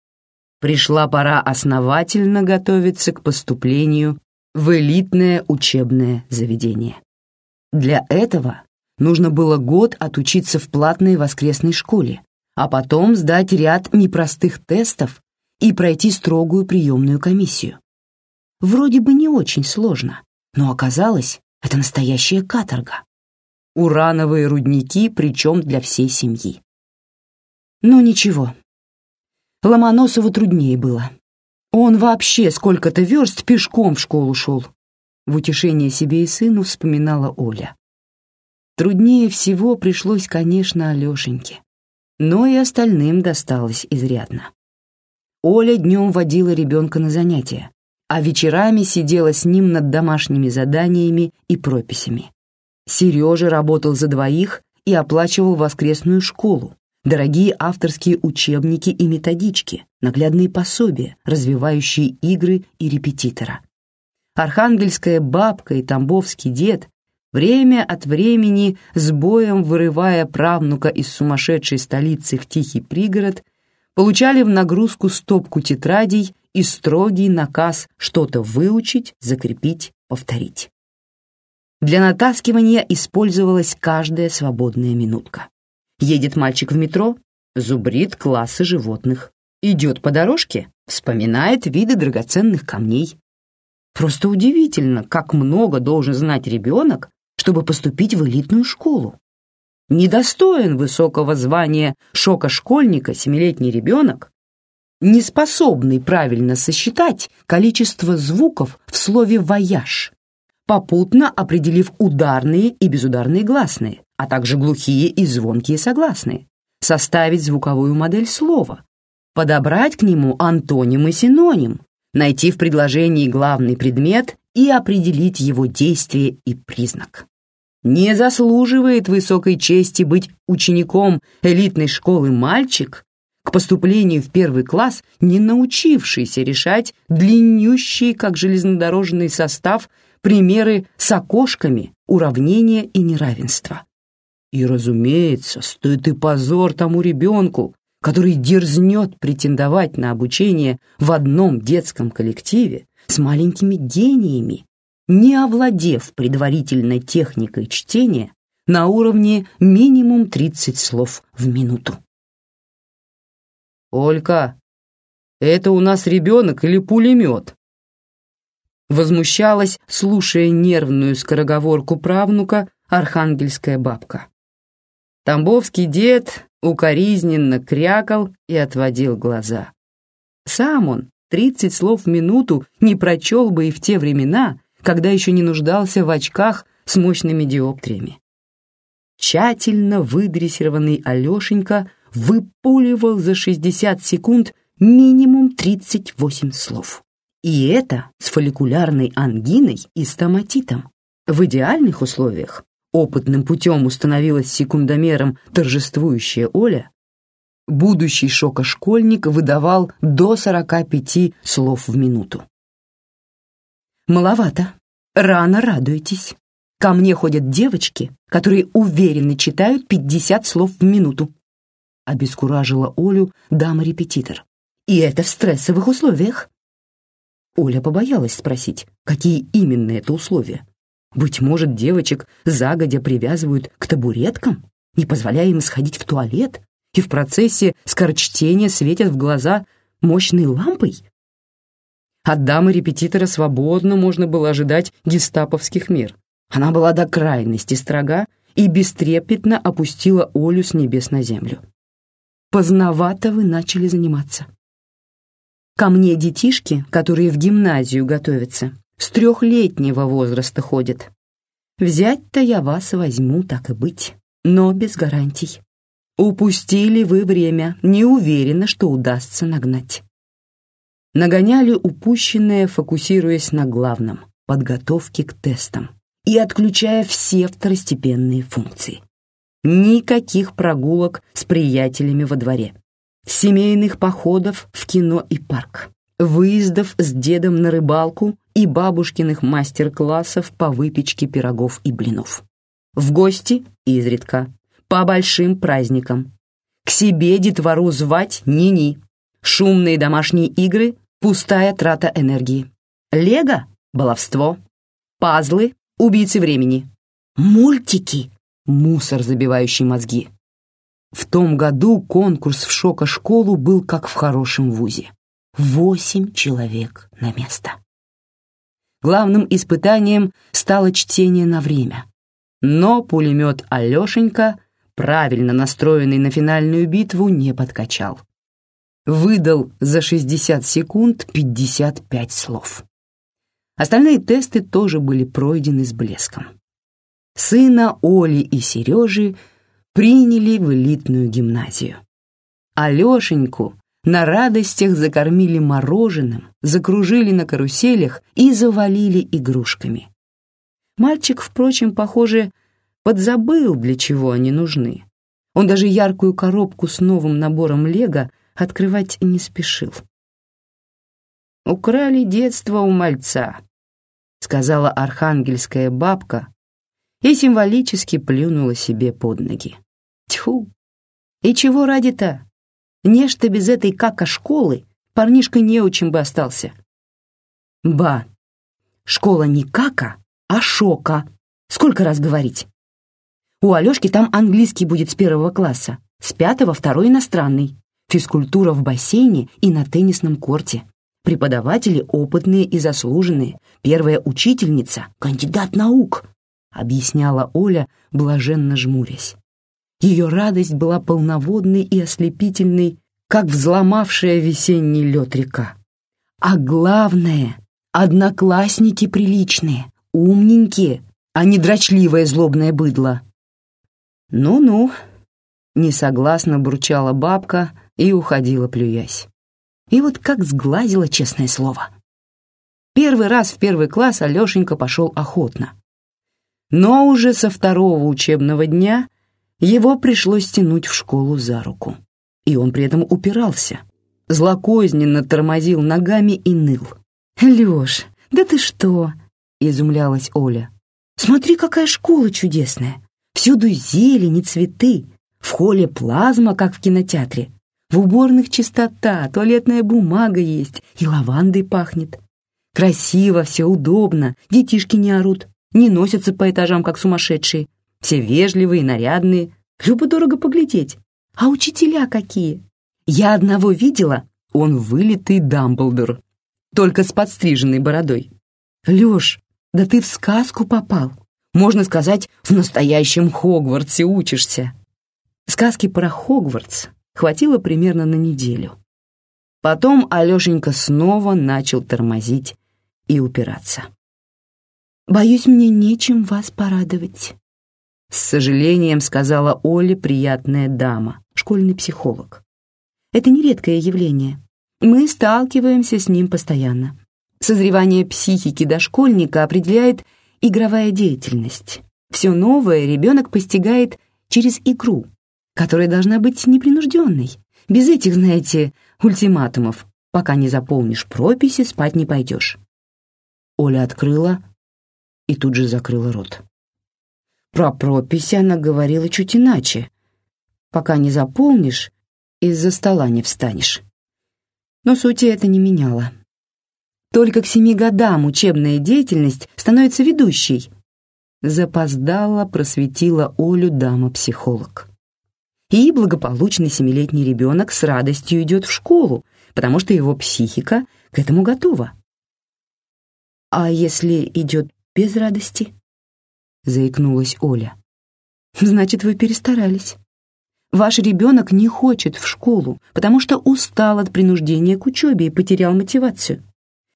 Пришла пора основательно готовиться к поступлению в элитное учебное заведение. Для этого нужно было год отучиться в платной воскресной школе, а потом сдать ряд непростых тестов и пройти строгую приемную комиссию. Вроде бы не очень сложно, но оказалось, это настоящая каторга урановые рудники, причем для всей семьи. Но ничего, Ломоносову труднее было. Он вообще сколько-то верст пешком в школу шел. В утешение себе и сыну вспоминала Оля. Труднее всего пришлось, конечно, Алешеньке. Но и остальным досталось изрядно. Оля днем водила ребенка на занятия, а вечерами сидела с ним над домашними заданиями и прописями. Сережа работал за двоих и оплачивал воскресную школу, дорогие авторские учебники и методички, наглядные пособия, развивающие игры и репетитора. Архангельская бабка и тамбовский дед, время от времени с боем вырывая правнука из сумасшедшей столицы в тихий пригород, получали в нагрузку стопку тетрадей и строгий наказ что-то выучить, закрепить, повторить. Для натаскивания использовалась каждая свободная минутка. Едет мальчик в метро, зубрит классы животных. Идет по дорожке, вспоминает виды драгоценных камней. Просто удивительно, как много должен знать ребенок, чтобы поступить в элитную школу. Недостоин высокого звания шока-школьника семилетний ребенок, не способный правильно сосчитать количество звуков в слове «вояж», попутно определив ударные и безударные гласные, а также глухие и звонкие согласные, составить звуковую модель слова, подобрать к нему антоним и синоним, найти в предложении главный предмет и определить его действие и признак. Не заслуживает высокой чести быть учеником элитной школы мальчик, к поступлению в первый класс не научившийся решать длиннющие, как железнодорожный состав, примеры с окошками, уравнения и неравенства. И, разумеется, стоит и позор тому ребенку, который дерзнет претендовать на обучение в одном детском коллективе с маленькими гениями, не овладев предварительной техникой чтения на уровне минимум 30 слов в минуту. «Олька, это у нас ребенок или пулемет?» Возмущалась, слушая нервную скороговорку правнука, архангельская бабка. Тамбовский дед укоризненно крякал и отводил глаза. Сам он тридцать слов в минуту не прочел бы и в те времена, когда еще не нуждался в очках с мощными диоптриями. Тщательно выдрессированный Алешенька выпуливал за 60 секунд минимум 38 слов. И это с фолликулярной ангиной и стоматитом. В идеальных условиях опытным путем установилась секундомером торжествующая Оля, будущий шокошкольник выдавал до 45 слов в минуту. «Маловато. Рано радуйтесь. Ко мне ходят девочки, которые уверенно читают 50 слов в минуту», обескуражила Олю дама-репетитор. «И это в стрессовых условиях». Оля побоялась спросить, какие именно это условия. Быть может, девочек загодя привязывают к табуреткам, не позволяя им сходить в туалет, и в процессе скорочтения светят в глаза мощной лампой? От дамы-репетитора свободно можно было ожидать гестаповских мер. Она была до крайности строга и бестрепетно опустила Олю с небес на землю. Поздновато вы начали заниматься. Ко мне детишки, которые в гимназию готовятся, с трехлетнего возраста ходят. Взять-то я вас возьму, так и быть, но без гарантий. Упустили вы время, не уверена, что удастся нагнать. Нагоняли упущенное, фокусируясь на главном — подготовке к тестам и отключая все второстепенные функции. Никаких прогулок с приятелями во дворе, семейных походов в кино и парк, выездов с дедом на рыбалку и бабушкиных мастер-классов по выпечке пирогов и блинов. В гости изредка, по большим праздникам. К себе детвору звать ни-ни. Шумные домашние игры — пустая трата энергии. Лего — баловство. Пазлы — убийцы времени. Мультики — мусор, забивающий мозги. В том году конкурс в шоко-школу был как в хорошем вузе. Восемь человек на место. Главным испытанием стало чтение на время. Но пулемет Алешенька, правильно настроенный на финальную битву, не подкачал. Выдал за 60 секунд 55 слов. Остальные тесты тоже были пройдены с блеском. Сына Оли и Сережи приняли в элитную гимназию. Алешеньку на радостях закормили мороженым, закружили на каруселях и завалили игрушками. Мальчик, впрочем, похоже, подзабыл, для чего они нужны. Он даже яркую коробку с новым набором лего открывать не спешил. «Украли детство у мальца», — сказала архангельская бабка и символически плюнула себе под ноги. «Тьфу! И чего ради-то? Нечто без этой кака-школы парнишка не очень бы остался. Ба, школа не кака, а шока. Сколько раз говорить? У Алёшки там английский будет с первого класса, с пятого второй иностранный, физкультура в бассейне и на теннисном корте. Преподаватели опытные и заслуженные, первая учительница — кандидат наук, объясняла Оля, блаженно жмурясь. Ее радость была полноводной и ослепительной, как взломавшая весенний лед река. А главное, одноклассники приличные, умненькие, а не дрочливое злобное быдло. «Ну-ну», — несогласно бурчала бабка, и уходила, плюясь. И вот как сглазила, честное слово. Первый раз в первый класс Алешенька пошел охотно. Но уже со второго учебного дня его пришлось тянуть в школу за руку. И он при этом упирался, злокозненно тормозил ногами и ныл. «Лёш, да ты что?» — изумлялась Оля. «Смотри, какая школа чудесная! Всюду зелень и цветы, в холле плазма, как в кинотеатре, в уборных чистота, туалетная бумага есть и лавандой пахнет. Красиво, все удобно, детишки не орут, не носятся по этажам, как сумасшедшие. Все вежливые, нарядные, любо-дорого поглядеть. А учителя какие? Я одного видела, он вылитый Дамблдор, только с подстриженной бородой. Лёш, да ты в сказку попал. Можно сказать, в настоящем Хогвартсе учишься. Сказки про Хогвартс хватило примерно на неделю. Потом Алешенька снова начал тормозить и упираться. «Боюсь, мне нечем вас порадовать», — с сожалением сказала Оле приятная дама, школьный психолог. «Это нередкое явление. Мы сталкиваемся с ним постоянно. Созревание психики дошкольника определяет игровая деятельность. Все новое ребенок постигает через игру, которая должна быть непринужденной, без этих, знаете, ультиматумов. Пока не заполнишь прописи, спать не пойдешь. Оля открыла и тут же закрыла рот. Про прописи она говорила чуть иначе. Пока не заполнишь, из-за стола не встанешь. Но сути это не меняло. Только к семи годам учебная деятельность становится ведущей. Запоздала, просветила Олю дама-психолог и благополучный семилетний ребенок с радостью идет в школу, потому что его психика к этому готова. «А если идет без радости?» — заикнулась Оля. «Значит, вы перестарались. Ваш ребенок не хочет в школу, потому что устал от принуждения к учебе и потерял мотивацию.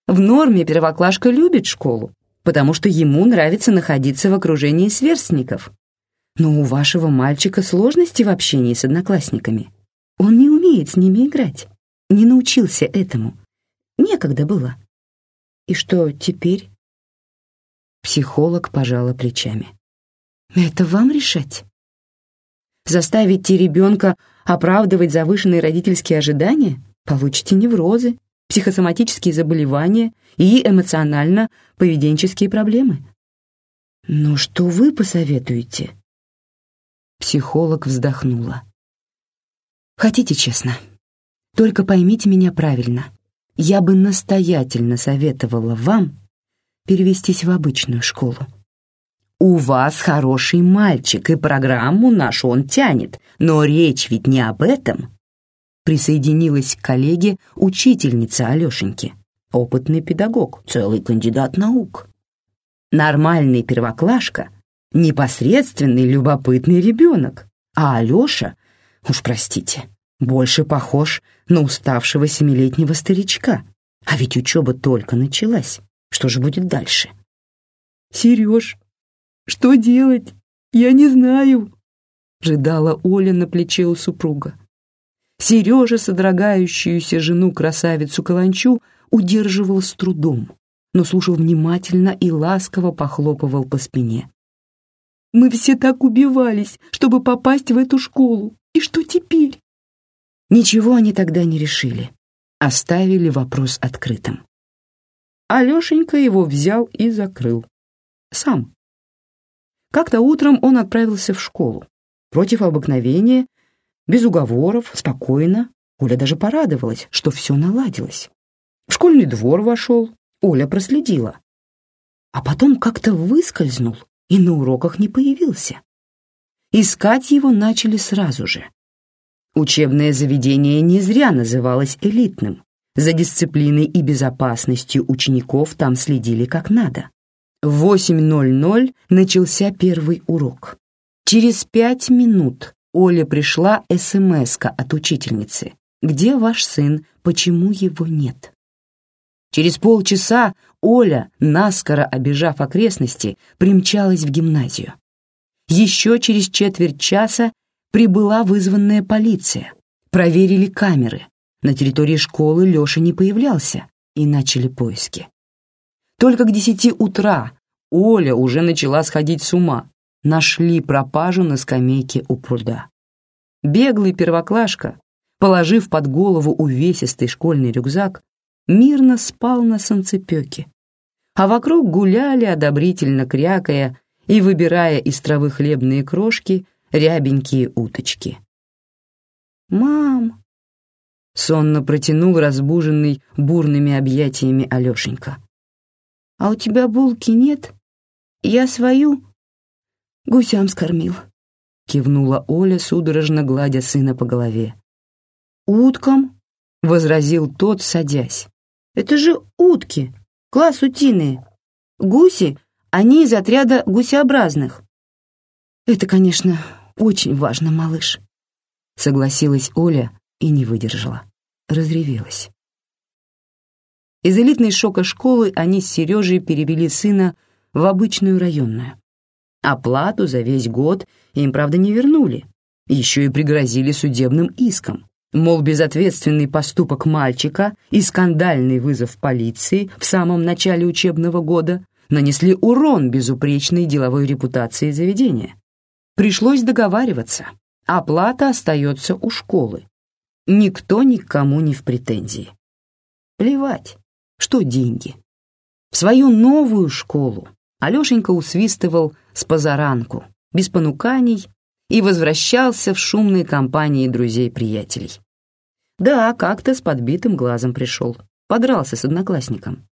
В норме первоклашка любит школу, потому что ему нравится находиться в окружении сверстников, но у вашего мальчика сложности в общении с одноклассниками. Он не умеет с ними играть, не научился этому. Некогда было. И что теперь? Психолог пожала плечами. Это вам решать. Заставите ребенка оправдывать завышенные родительские ожидания, получите неврозы, психосоматические заболевания и эмоционально-поведенческие проблемы. Но что вы посоветуете? Психолог вздохнула. «Хотите честно? Только поймите меня правильно. Я бы настоятельно советовала вам перевестись в обычную школу. У вас хороший мальчик, и программу нашу он тянет, но речь ведь не об этом». Присоединилась к коллеге учительница Алешеньки, опытный педагог, целый кандидат наук. Нормальный первоклашка — непосредственный любопытный ребенок, а Алеша, уж простите, больше похож на уставшего семилетнего старичка. А ведь учеба только началась. Что же будет дальше? «Сереж, что делать? Я не знаю», — рыдала Оля на плече у супруга. Сережа, содрогающуюся жену-красавицу Каланчу, удерживал с трудом, но слушал внимательно и ласково похлопывал по спине. Мы все так убивались, чтобы попасть в эту школу. И что теперь?» Ничего они тогда не решили. Оставили вопрос открытым. Алешенька его взял и закрыл. Сам. Как-то утром он отправился в школу. Против обыкновения, без уговоров, спокойно. Оля даже порадовалась, что все наладилось. В школьный двор вошел, Оля проследила. А потом как-то выскользнул и на уроках не появился. Искать его начали сразу же. Учебное заведение не зря называлось элитным. За дисциплиной и безопасностью учеников там следили как надо. В 8.00 начался первый урок. Через пять минут Оле пришла смс от учительницы. «Где ваш сын? Почему его нет?» Через полчаса Оля, наскоро обежав окрестности, примчалась в гимназию. Еще через четверть часа прибыла вызванная полиция. Проверили камеры. На территории школы Леша не появлялся, и начали поиски. Только к десяти утра Оля уже начала сходить с ума. Нашли пропажу на скамейке у пруда. Беглый первоклашка, положив под голову увесистый школьный рюкзак, мирно спал на санцепёке, а вокруг гуляли, одобрительно крякая и выбирая из травы хлебные крошки рябенькие уточки. «Мам!» — сонно протянул разбуженный бурными объятиями Алешенька. «А у тебя булки нет? Я свою гусям скормил», — кивнула Оля, судорожно гладя сына по голове. «Уткам?» — возразил тот, садясь. «Это же утки, класс утиные. Гуси, они из отряда гусеобразных». «Это, конечно, очень важно, малыш», — согласилась Оля и не выдержала. Разревелась. Из элитной шока школы они с Сережей перевели сына в обычную районную. Оплату за весь год им, правда, не вернули. Еще и пригрозили судебным иском. Мол, безответственный поступок мальчика и скандальный вызов полиции в самом начале учебного года нанесли урон безупречной деловой репутации заведения. Пришлось договариваться. Оплата остается у школы. Никто никому не в претензии. Плевать, что деньги. В свою новую школу Алешенька усвистывал с позаранку, без понуканий и возвращался в шумной компании друзей-приятелей. Да, как-то с подбитым глазом пришел, подрался с одноклассником.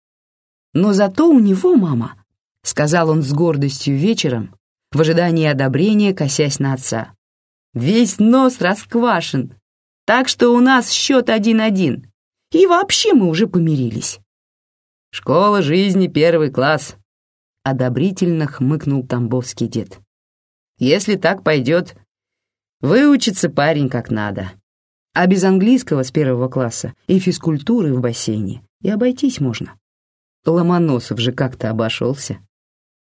Но зато у него, мама, сказал он с гордостью вечером, в ожидании одобрения, косясь на отца. Весь нос расквашен, так что у нас счет один-один. И вообще мы уже помирились. Школа жизни первый класс, одобрительно хмыкнул Тамбовский дед. Если так пойдет, выучится парень как надо. А без английского с первого класса и физкультуры в бассейне и обойтись можно. Ломоносов же как-то обошелся.